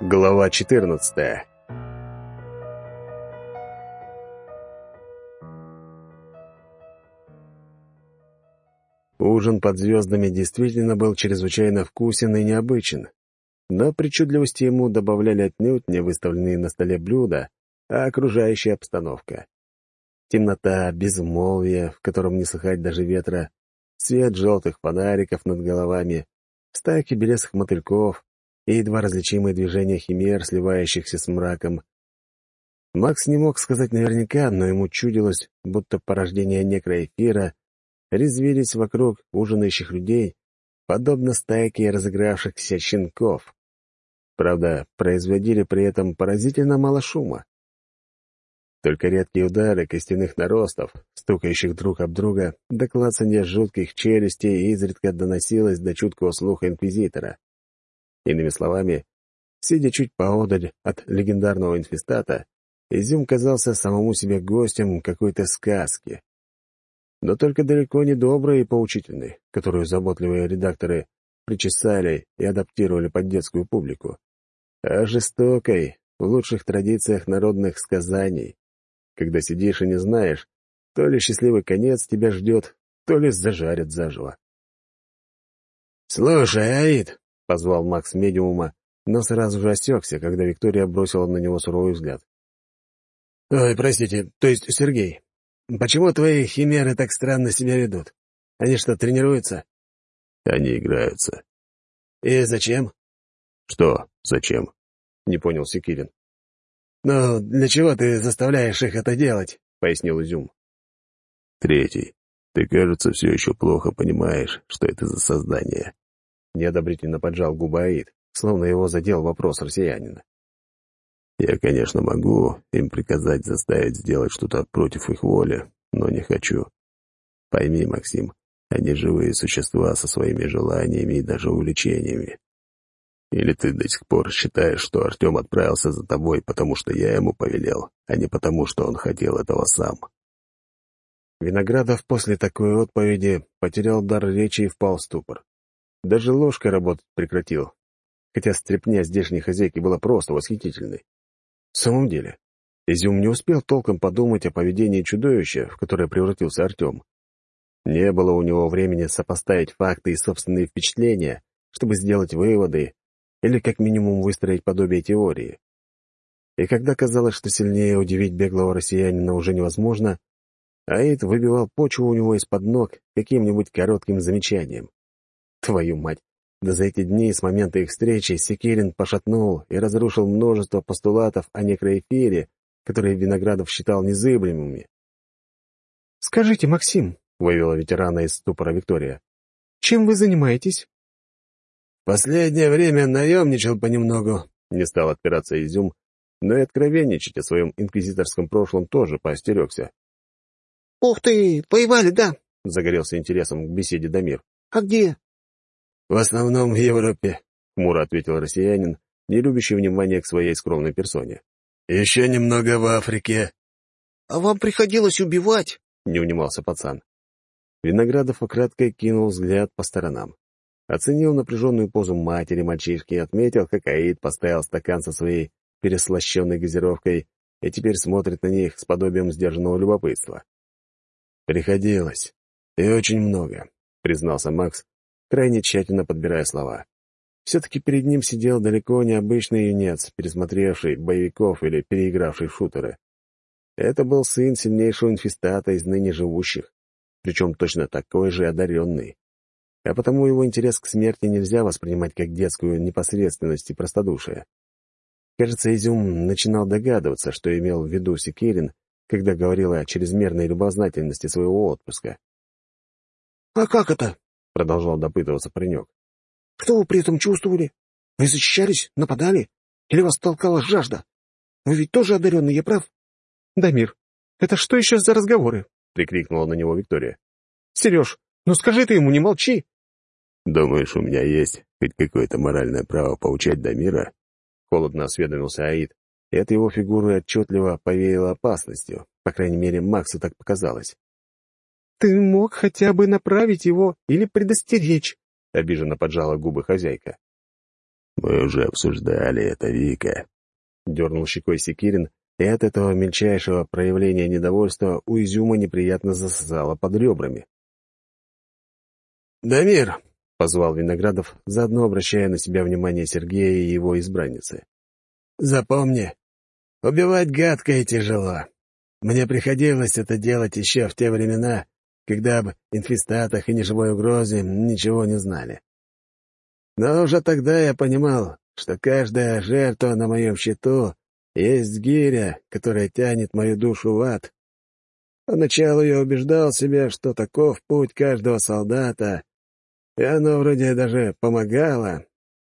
Глава 14 Ужин под звездами действительно был чрезвычайно вкусен и необычен. Но причудливости ему добавляли отнюдь не выставленные на столе блюда, а окружающая обстановка. Темнота, безмолвие, в котором не слыхать даже ветра, свет желтых фонариков над головами, стайки белесых мотыльков и едва различимые движения химер, сливающихся с мраком. Макс не мог сказать наверняка, но ему чудилось, будто порождения некроэфира резвились вокруг ужинающих людей, подобно стайке разыгравшихся щенков. Правда, производили при этом поразительно мало шума. Только редкие удары костяных наростов, стукающих друг об друга, до клацанья жутких челюстей изредка доносилось до чуткого слуха инквизитора. Иными словами, сидя чуть поодаль от легендарного инфестата, Изюм казался самому себе гостем какой-то сказки. Но только далеко не доброй и поучительной, которую заботливые редакторы причесали и адаптировали под детскую публику, а жестокой, в лучших традициях народных сказаний, когда сидишь и не знаешь, то ли счастливый конец тебя ждет, то ли зажарят заживо. «Слушай, Аид!» — позвал Макс медиума, но сразу же осекся, когда Виктория бросила на него суровый взгляд. «Ой, простите, то есть Сергей, почему твои химеры так странно себя ведут? Они что, тренируются?» «Они играются». «И зачем?» «Что зачем?» — не понял Секирин. «Ну, для чего ты заставляешь их это делать?» — пояснил Изюм. «Третий. Ты, кажется, все еще плохо понимаешь, что это за создание». Неодобрительно поджал губы Аид, словно его задел вопрос россиянина. «Я, конечно, могу им приказать заставить сделать что-то против их воли, но не хочу. Пойми, Максим, они живые существа со своими желаниями и даже увлечениями. Или ты до сих пор считаешь, что Артем отправился за тобой, потому что я ему повелел, а не потому, что он хотел этого сам?» Виноградов после такой отповеди потерял дар речи и впал в ступор. Даже ложкой работать прекратил, хотя стряпня здешней хозяйки была просто восхитительной. В самом деле, Изюм не успел толком подумать о поведении чудовища, в которое превратился Артем. Не было у него времени сопоставить факты и собственные впечатления, чтобы сделать выводы или как минимум выстроить подобие теории. И когда казалось, что сильнее удивить беглого россиянина уже невозможно, Аид выбивал почву у него из-под ног каким-нибудь коротким замечанием. Твою мать! Да за эти дни с момента их встречи Секирин пошатнул и разрушил множество постулатов о некроэфире, которые Виноградов считал незыблемыми. «Скажите, Максим», — вывела ветерана из ступора Виктория, — «чем вы занимаетесь?» Последнее время наемничал понемногу, — не стал отпираться Изюм, но и откровенничать о своем инквизиторском прошлом тоже поостерегся. — Ух ты, воевали, да? — загорелся интересом к беседе Дамир. — А где? — В основном в Европе, — хмуро ответил россиянин, не любящий внимания к своей скромной персоне. — Еще немного в Африке. — А вам приходилось убивать? — не унимался пацан. Виноградов украдкой кинул взгляд по сторонам. Оценил напряженную позу матери мальчишки и отметил, как Аид поставил стакан со своей переслащенной газировкой и теперь смотрит на них с подобием сдержанного любопытства. «Приходилось. И очень много», — признался Макс, крайне тщательно подбирая слова. Все-таки перед ним сидел далеко не обычный юнец, пересмотревший боевиков или переигравший шутеры. Это был сын сильнейшего инфестата из ныне живущих, причем точно такой же одаренный а потому его интерес к смерти нельзя воспринимать как детскую непосредственность и простодушие. Кажется, Изюм начинал догадываться, что имел в виду Секирин, когда говорил о чрезмерной любознательности своего отпуска. «А как это?» — продолжал допытываться паренек. «Что вы при этом чувствовали? Вы защищались, нападали? Или вас толкала жажда? Вы ведь тоже одаренный, я прав?» «Дамир, это что еще за разговоры?» — прикрикнула на него Виктория. «Сереж, ну скажи ты ему, не молчи!» «Думаешь, у меня есть хоть какое-то моральное право поучать Дамира?» Холодно осведомился Аид, и от его фигуры отчетливо повеяло опасностью. По крайней мере, Максу так показалось. «Ты мог хотя бы направить его или предостеречь», — обиженно поджала губы хозяйка. «Мы уже обсуждали это, Вика», — дернул щекой Секирин, и от этого мельчайшего проявления недовольства у изюма неприятно засосало под ребрами. «Дамир!» — позвал Виноградов, заодно обращая на себя внимание Сергея и его избранницы. «Запомни, убивать гадко и тяжело. Мне приходилось это делать еще в те времена, когда об инфестатах и неживой угрозе ничего не знали. Но уже тогда я понимал, что каждая жертва на моем счету есть гиря, которая тянет мою душу в ад. Поначалу я убеждал себя, что таков путь каждого солдата, и оно вроде даже помогало,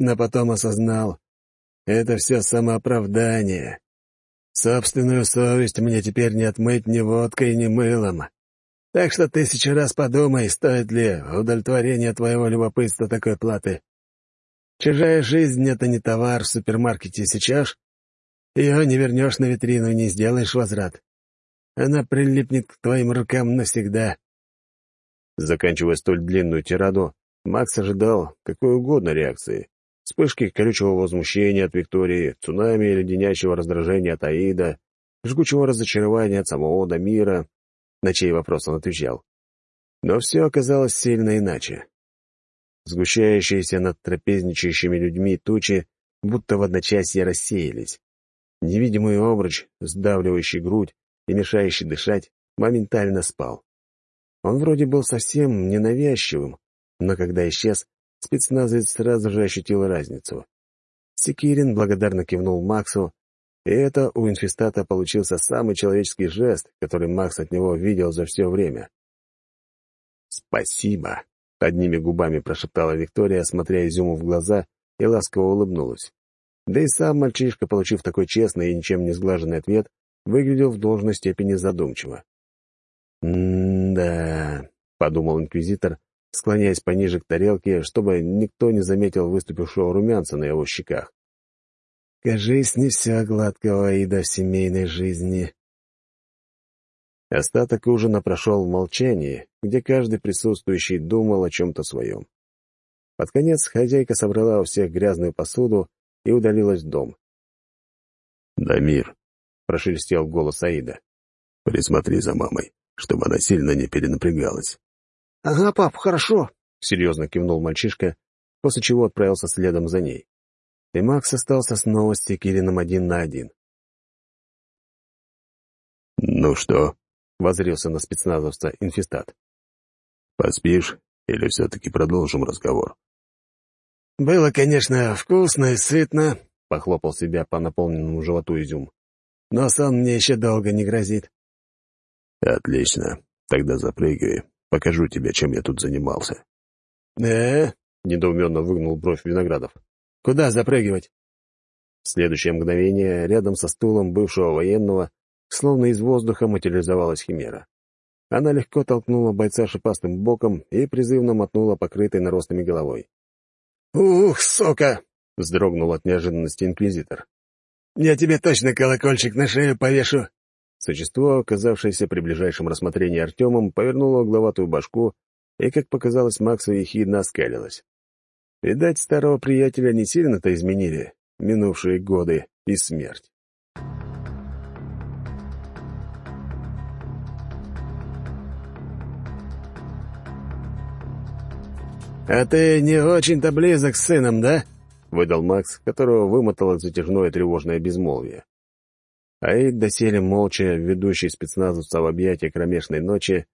но потом осознал — это все самооправдание. Собственную совесть мне теперь не отмыть ни водкой, ни мылом. Так что тысячу раз подумай, стоит ли удовлетворение твоего любопытства такой платы. Чужая жизнь — это не товар в супермаркете сейчас. Ее не вернешь на витрину и не сделаешь возврат. Она прилипнет к твоим рукам навсегда. Заканчивая столь длинную тираду, Макс ожидал какой угодно реакции. Вспышки колючего возмущения от Виктории, цунами леденящего раздражения от Аида, жгучего разочарования от самого Дамира, на чей вопрос он отвечал. Но все оказалось сильно иначе. Сгущающиеся над трапезничающими людьми тучи будто в одночасье рассеялись. Невидимый обруч, сдавливающий грудь и мешающий дышать, моментально спал. Он вроде был совсем ненавязчивым, но когда исчез, спецназовец сразу же ощутил разницу. Секирин благодарно кивнул Максу, и это у инфестата получился самый человеческий жест, который Макс от него видел за все время. «Спасибо», — одними губами прошептала Виктория, смотря Изюму в глаза, и ласково улыбнулась. Да и сам мальчишка, получив такой честный и ничем не сглаженный ответ, выглядел в должной степени задумчиво. «М-да», — подумал инквизитор, склоняясь пониже к тарелке, чтобы никто не заметил выступившего румянца на его щеках. Кажись, не все гладкого и до семейной жизни. Остаток ужина прошел в молчании, где каждый присутствующий думал о чем-то своем. Под конец хозяйка собрала у всех грязную посуду и удалилась в дом. «Дамир», — прошелестел голос Аида, — «присмотри за мамой, чтобы она сильно не перенапрягалась». «Ага, пап, хорошо», — серьезно кивнул мальчишка, после чего отправился следом за ней и Макс остался снова с Секирином один на один. «Ну что?» — возрился на спецназовца инфестат. «Поспишь или все-таки продолжим разговор?» «Было, конечно, вкусно и сытно», — похлопал себя по наполненному животу изюм. «Но сон мне еще долго не грозит». «Отлично. Тогда запрыгивай. Покажу тебе, чем я тут занимался». «Э?» — недоуменно выгнул бровь Виноградов. Куда запрыгивать?» В следующее мгновение рядом со стулом бывшего военного словно из воздуха материализовалась химера. Она легко толкнула бойца шипастым боком и призывно мотнула покрытой наростами головой. «Ух, сока!» — вздрогнул от неожиданности инквизитор. «Я тебе точно колокольчик на шею повешу!» Существо, оказавшееся при ближайшем рассмотрении Артемом, повернуло угловатую башку и, как показалось Максу, ехидно оскалилось. Видать, старого приятеля не сильно-то изменили минувшие годы и смерть. «А ты не очень-то близок с сыном, да?» — выдал Макс, которого вымотало затяжное тревожное безмолвие. Аид, доселе молча, ведущий спецназовца в объятия кромешной ночи,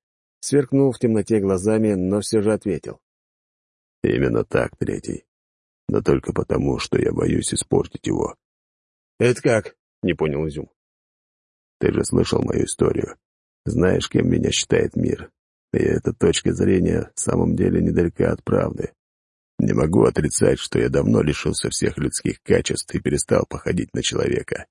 сверкнул в темноте глазами, но все же ответил. Именно так, третий. Но только потому, что я боюсь испортить его. «Это как?» — не понял Изюм. «Ты же слышал мою историю. Знаешь, кем меня считает мир. И эта точка зрения в самом деле недалека от правды. Не могу отрицать, что я давно лишился всех людских качеств и перестал походить на человека.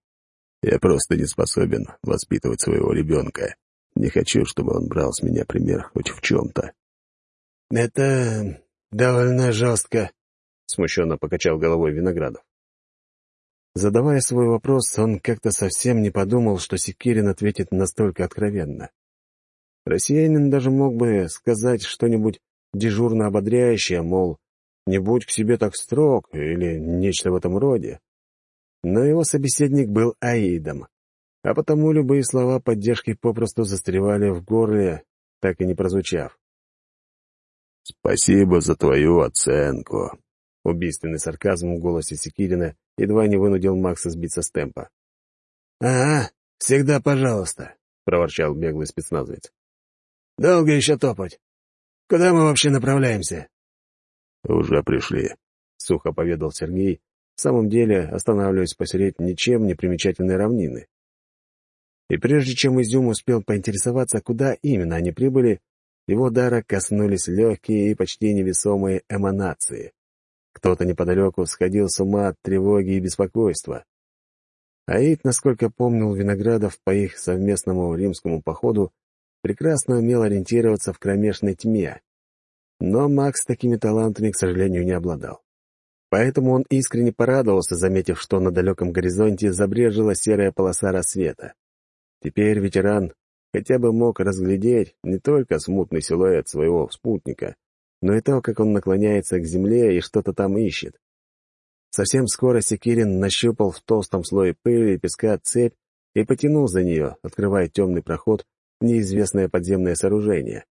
Я просто не способен воспитывать своего ребенка. Не хочу, чтобы он брал с меня пример хоть в чем-то. «Это «Довольно жестко», — смущенно покачал головой Виноградов. Задавая свой вопрос, он как-то совсем не подумал, что Секирин ответит настолько откровенно. Россиянин даже мог бы сказать что-нибудь дежурно ободряющее, мол, не будь к себе так строг или нечто в этом роде. Но его собеседник был Аидом, а потому любые слова поддержки попросту застревали в горле, так и не прозвучав. «Спасибо за твою оценку», Убийственный сарказм в голосе Секирина едва не вынудил Макса сбиться с темпа. «Ага, всегда пожалуйста», — проворчал беглый спецназовец. «Долго еще топать? Куда мы вообще направляемся?» «Уже пришли», — сухо поведал Сергей, в самом деле останавливаясь посередине ничем не примечательной равнины. И прежде чем Изюм успел поинтересоваться, куда именно они прибыли, его дара коснулись легкие и почти невесомые эманации. Кто-то неподалеку сходил с ума от тревоги и беспокойства. Аид, насколько помнил Виноградов по их совместному римскому походу, прекрасно умел ориентироваться в кромешной тьме. Но Макс такими талантами, к сожалению, не обладал. Поэтому он искренне порадовался, заметив, что на далеком горизонте забрежила серая полоса рассвета. Теперь ветеран хотя бы мог разглядеть не только смутный силуэт своего спутника, но и то, как он наклоняется к земле и что-то там ищет. Совсем скоро Секирин нащупал в толстом слое пыли и песка цепь и потянул за нее, открывая темный проход в неизвестное подземное сооружение.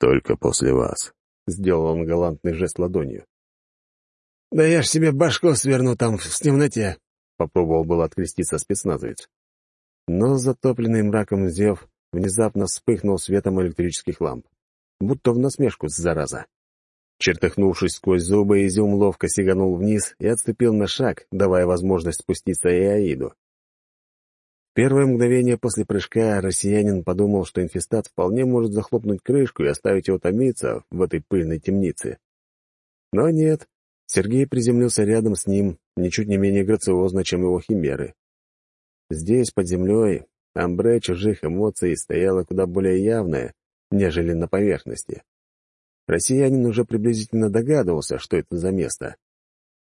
«Только после вас», — сделал он галантный жест ладонью. «Да я ж себе башку сверну там в темноте», — попробовал был откреститься спецназовец. Но затопленный мраком зев внезапно вспыхнул светом электрических ламп будто в насмешку, зараза. Чертыхнувшись сквозь зубы, Изюм ловко сиганул вниз и отступил на шаг, давая возможность спуститься и Аиду. Первое мгновение после прыжка россиянин подумал, что инфестат вполне может захлопнуть крышку и оставить его томиться в этой пыльной темнице. Но нет, Сергей приземлился рядом с ним, ничуть не менее грациозно, чем его химеры. Здесь, под землей, амбре чужих эмоций стояла куда более явная, нежели на поверхности. Россиянин уже приблизительно догадывался, что это за место.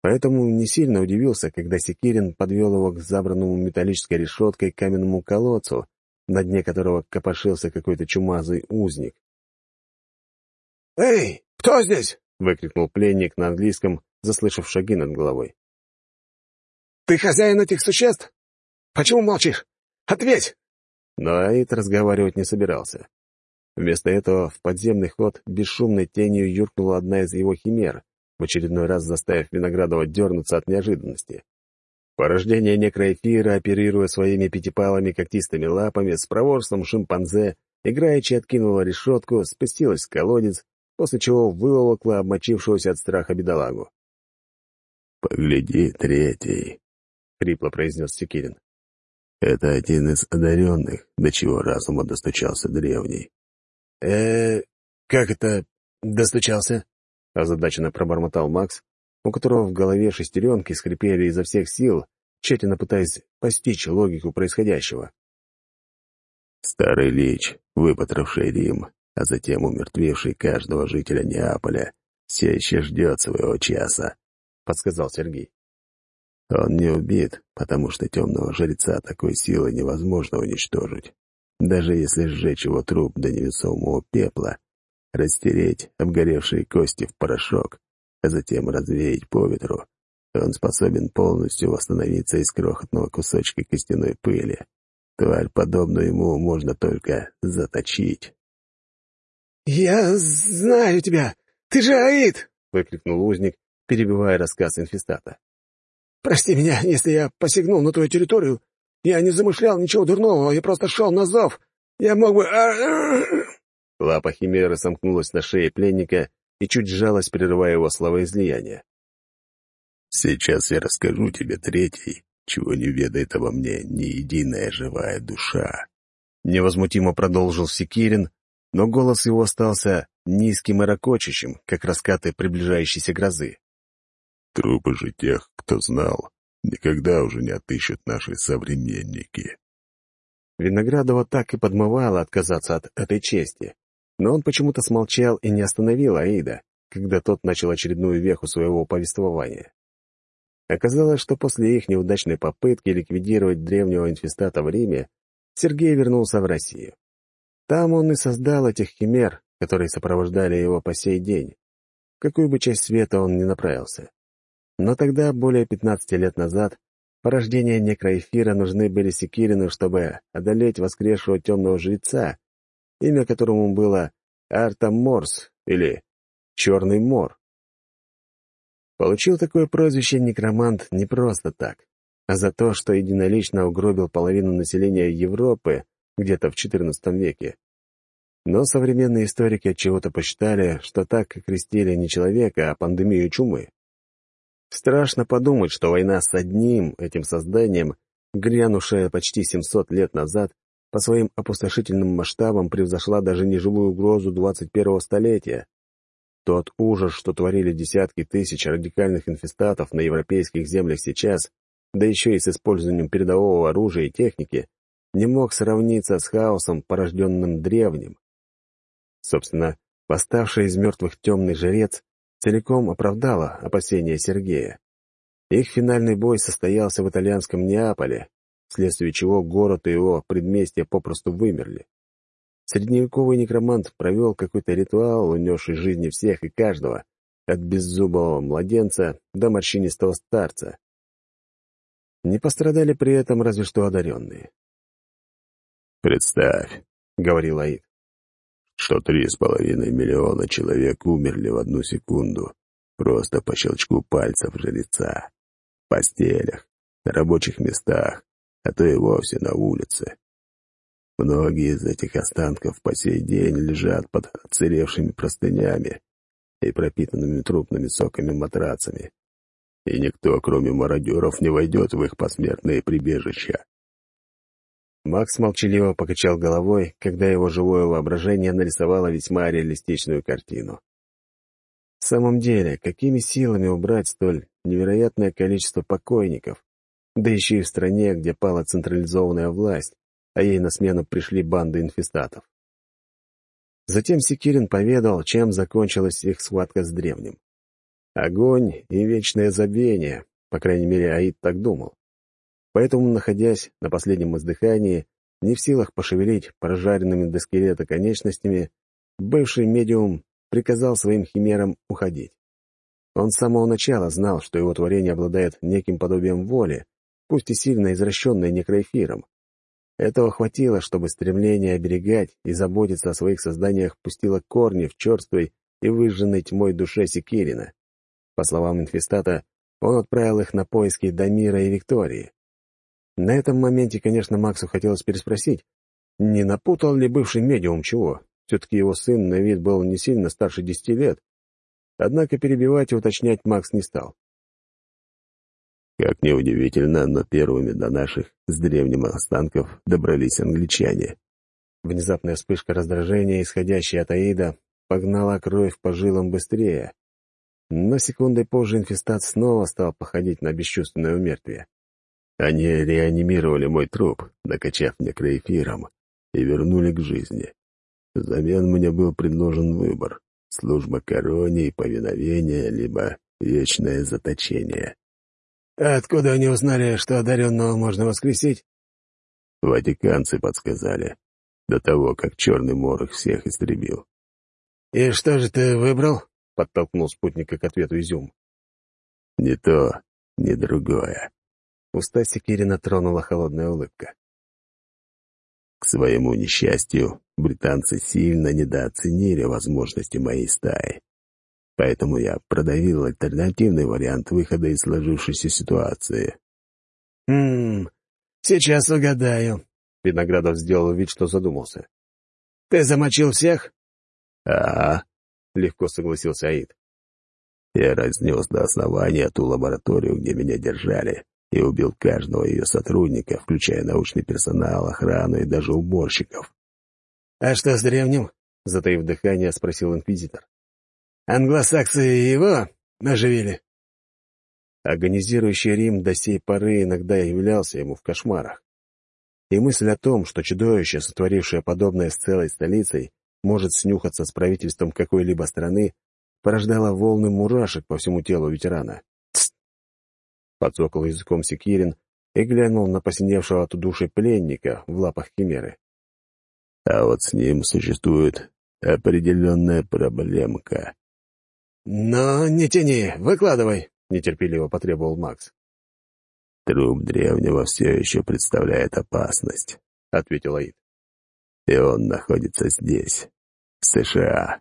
Поэтому не сильно удивился, когда Секирин подвел его к забранному металлической решеткой каменному колодцу, на дне которого копошился какой-то чумазый узник. «Эй, кто здесь?» — выкрикнул пленник на английском, заслышав шаги над головой. «Ты хозяин этих существ? Почему молчишь? Ответь!» Но Аид разговаривать не собирался. Вместо этого в подземный ход бесшумной тенью юркнула одна из его химер, в очередной раз заставив Виноградова дернуться от неожиданности. Порождение некроэфира, оперируя своими пятипалыми когтистыми лапами, с проворством шимпанзе, играючи откинула решетку, спустилась в колодец, после чего выволокла обмочившегося от страха бедолагу. «Погляди, третий», — хрипло произнес Секирин. «Это один из одаренных, до чего разума достучался древний э как это достучался?» — озадаченно пробормотал Макс, у которого в голове шестеренки скрипели изо всех сил, тщательно пытаясь постичь логику происходящего. Старый лич, выпотравший Рим, а затем умертвивший каждого жителя Неаполя, все еще ждет своего часа, — подсказал Сергей. Он не убит, потому что темного жреца такой силы невозможно уничтожить. Даже если сжечь его труп до невесомого пепла, растереть обгоревшие кости в порошок, а затем развеять по ветру, он способен полностью восстановиться из крохотного кусочка костяной пыли. Тварь, подобную ему, можно только заточить. «Я знаю тебя! Ты же Аид!» — выкрикнул узник, перебивая рассказ инфестата. «Прости меня, если я посягнул на твою территорию я не замышлял ничего дурного, я просто шел на зов. Я мог бы...» Лапа Химеры сомкнулась на шее пленника и чуть сжалась, прерывая его словоизлияние. «Сейчас я расскажу тебе, третий, чего не ведает обо мне ни единая живая душа». Невозмутимо продолжил Секирин, но голос его остался низким и ракочущим, как раскаты приближающейся грозы. «Трупы же тех, кто знал, никогда уже не отыщут наши современники. Виноградова так и подмывала отказаться от этой чести, но он почему-то смолчал и не остановил Аида, когда тот начал очередную веху своего повествования. Оказалось, что после их неудачной попытки ликвидировать древнего инфестата в Риме, Сергей вернулся в Россию. Там он и создал этих химер, которые сопровождали его по сей день. какую бы часть света он ни направился. Но тогда, более 15 лет назад, порождения некроэфира нужны были Секирину, чтобы одолеть воскресшего темного жреца, имя которому было Артаморс или Черный Мор. Получил такое прозвище некромант не просто так, а за то, что единолично угробил половину населения Европы где-то в XIV веке. Но современные историки от чего-то посчитали, что так крестили не человека, а пандемию чумы. Страшно подумать, что война с одним этим созданием, грянувшая почти 700 лет назад, по своим опустошительным масштабам превзошла даже неживую угрозу 21-го столетия. Тот ужас, что творили десятки тысяч радикальных инфестатов на европейских землях сейчас, да еще и с использованием передового оружия и техники, не мог сравниться с хаосом, порожденным древним. Собственно, восставший из мертвых темный жрец целиком оправдала опасения Сергея. Их финальный бой состоялся в итальянском Неаполе, вследствие чего город и его предместья попросту вымерли. Средневековый некромант провел какой-то ритуал, унесший жизни всех и каждого, от беззубого младенца до морщинистого старца. Не пострадали при этом разве что одаренные. «Представь», — говорил Аид, что три с половиной миллиона человек умерли в одну секунду, просто по щелчку пальцев жреца, в постелях, на рабочих местах, а то и вовсе на улице. Многие из этих останков по сей день лежат под отсыревшими простынями и пропитанными трупными соками матрацами, и никто, кроме мародеров, не войдет в их посмертные прибежища. Макс молчаливо покачал головой, когда его живое воображение нарисовало весьма реалистичную картину. В самом деле, какими силами убрать столь невероятное количество покойников, да еще и в стране, где пала централизованная власть, а ей на смену пришли банды инфестатов. Затем Секирин поведал, чем закончилась их схватка с древним. Огонь и вечное забвение, по крайней мере, Аид так думал. Поэтому, находясь на последнем издыхании, не в силах пошевелить прожаренными до скелета конечностями, бывший медиум приказал своим химерам уходить. Он с самого начала знал, что его творение обладает неким подобием воли, пусть и сильно извращенной некроэфиром. Этого хватило, чтобы стремление оберегать и заботиться о своих созданиях пустило корни в черствой и выжженной тьмой душе Секирина. По словам инфестата, он отправил их на поиски Дамира и Виктории. На этом моменте, конечно, Максу хотелось переспросить, не напутал ли бывший медиум чего? Все-таки его сын на вид был не сильно старше десяти лет. Однако перебивать и уточнять Макс не стал. Как неудивительно, но первыми до наших с древним останков добрались англичане. Внезапная вспышка раздражения, исходящая от Аида, погнала кровь по жилам быстрее. Но секундой позже инфестат снова стал походить на бесчувственное умертвие. Они реанимировали мой труп, накачав некроэфиром, и вернули к жизни. Взамен мне был предложен выбор — служба короне и повиновение, либо вечное заточение. «А откуда они узнали, что одаренного можно воскресить?» Ватиканцы подсказали, до того, как черный мор их всех истребил. «И что же ты выбрал?» — подтолкнул спутника к ответу Изюм. «Не то, ни другое. Уста Секирина тронула холодная улыбка. К своему несчастью, британцы сильно недооценили возможности моей стаи. Поэтому я продавил альтернативный вариант выхода из сложившейся ситуации. «Хм, сейчас угадаю». Виноградов сделал вид, что задумался. «Ты замочил всех?» «А, — легко согласился Аид. Я разнес до основания ту лабораторию, где меня держали, и убил каждого ее сотрудника, включая научный персонал, охрану и даже уборщиков. «А что с древним?» — затаив дыхание, спросил инквизитор. «Англосаксы его оживили?» Агонизирующий Рим до сей поры иногда являлся ему в кошмарах. И мысль о том, что чудовище, сотворившее подобное с целой столицей, может снюхаться с правительством какой-либо страны, порождала волны мурашек по всему телу ветерана. Подсокал языком Секирин и глянул на посиневшего от души пленника в лапах химеры. А вот с ним существует определенная проблемка. «Но не тяни, выкладывай», — нетерпеливо потребовал Макс. «Труп древнего все еще представляет опасность», — ответил Аид. «И он находится здесь, в США».